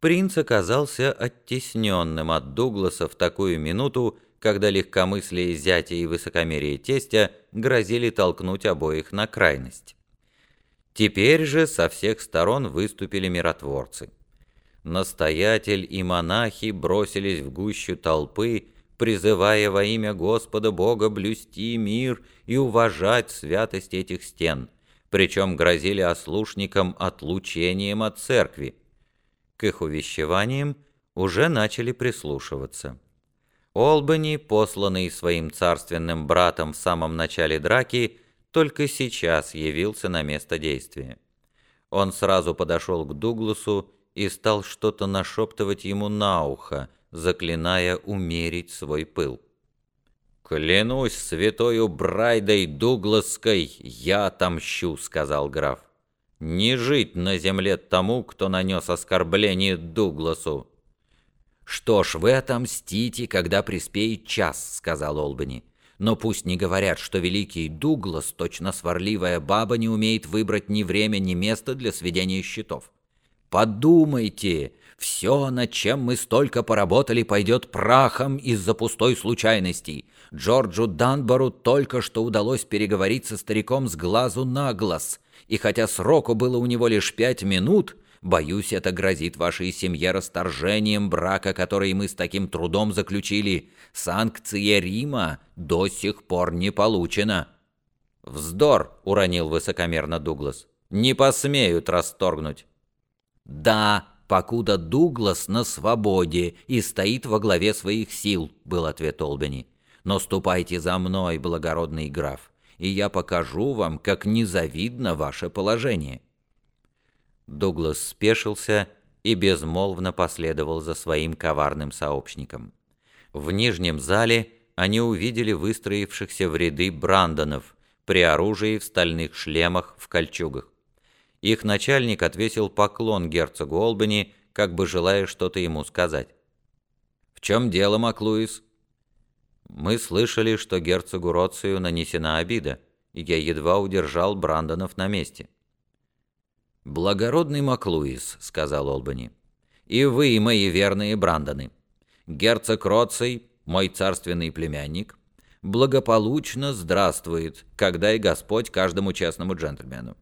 Принц оказался оттесненным от Дугласа в такую минуту, когда легкомыслие зятя и высокомерие тестя грозили толкнуть обоих на крайность. Теперь же со всех сторон выступили миротворцы. Настоятель и монахи бросились в гущу толпы, призывая во имя Господа Бога блюсти мир и уважать святость этих стен, причем грозили ослушникам отлучением от церкви, к их увещеваниям уже начали прислушиваться. Олбани, посланный своим царственным братом в самом начале драки, только сейчас явился на место действия. Он сразу подошел к Дугласу и стал что-то нашептывать ему на ухо, заклиная умерить свой пыл. «Клянусь святою Брайдой Дугласской, я отомщу», — сказал граф. Не жить на земле тому, кто нанес оскорбление Дугласу. «Что ж, вы отомстите, когда приспеет час», — сказал Олбани. «Но пусть не говорят, что великий Дуглас, точно сварливая баба, не умеет выбрать ни время, ни место для сведения счетов. Подумайте, все, над чем мы столько поработали, пойдет прахом из-за пустой случайности. Джорджу Данбору только что удалось переговорить со стариком с глазу на глаз» и хотя сроку было у него лишь пять минут, боюсь, это грозит вашей семье расторжением брака, который мы с таким трудом заключили. Санкция Рима до сих пор не получена». «Вздор!» — уронил высокомерно Дуглас. «Не посмеют расторгнуть». «Да, покуда Дуглас на свободе и стоит во главе своих сил», — был ответ Олбани. «Но ступайте за мной, благородный граф и я покажу вам, как незавидно ваше положение». Дуглас спешился и безмолвно последовал за своим коварным сообщником. В нижнем зале они увидели выстроившихся в ряды Брандонов при оружии в стальных шлемах в кольчугах. Их начальник отвесил поклон герцогу Олбани, как бы желая что-то ему сказать. «В чем дело, Маклуис?» Мы слышали, что герцогу Роцию нанесена обида, и я едва удержал Брандонов на месте. «Благородный Маклуис», — сказал Олбани, — «и вы, мои верные Брандоны. Герцог Роций, мой царственный племянник, благополучно здравствует, когда и Господь каждому честному джентльмену.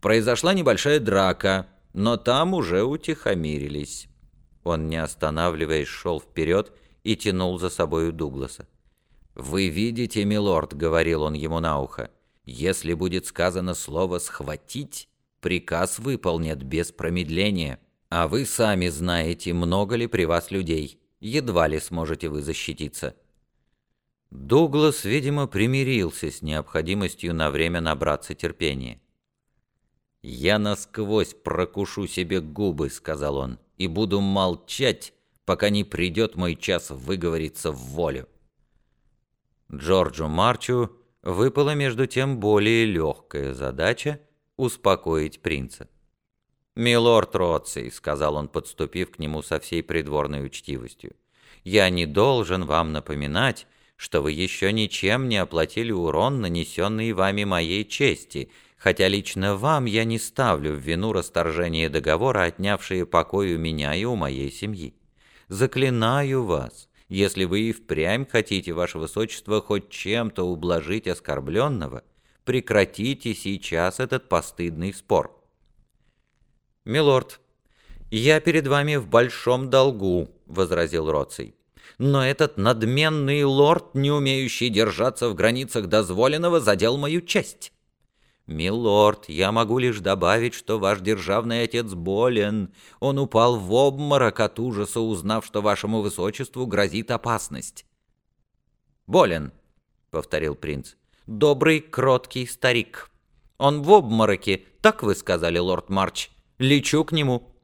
Произошла небольшая драка, но там уже утихомирились». Он, не останавливаясь, шел вперед и тянул за собою Дугласа. «Вы видите, милорд», — говорил он ему на ухо, — «если будет сказано слово «схватить», приказ выполнят без промедления. А вы сами знаете, много ли при вас людей. Едва ли сможете вы защититься». Дуглас, видимо, примирился с необходимостью на время набраться терпения. «Я насквозь прокушу себе губы», — сказал он, — «и буду молчать, пока не придет мой час выговориться в волю». Джорджу Марчу выпала между тем более легкая задача успокоить принца. «Милорд Роций», — сказал он, подступив к нему со всей придворной учтивостью, «я не должен вам напоминать, что вы еще ничем не оплатили урон, нанесенный вами моей чести, хотя лично вам я не ставлю в вину расторжение договора, отнявшие покой у меня и у моей семьи. Заклинаю вас, если вы и впрямь хотите, ваше высочество, хоть чем-то ублажить оскорбленного, прекратите сейчас этот постыдный спор. «Милорд, я перед вами в большом долгу», — возразил Роций. «Но этот надменный лорд, не умеющий держаться в границах дозволенного, задел мою честь. «Милорд, я могу лишь добавить, что ваш державный отец болен. Он упал в обморок от ужаса, узнав, что вашему высочеству грозит опасность». «Болен», — повторил принц. «Добрый, кроткий старик. Он в обмороке, так вы сказали, лорд Марч. Лечу к нему».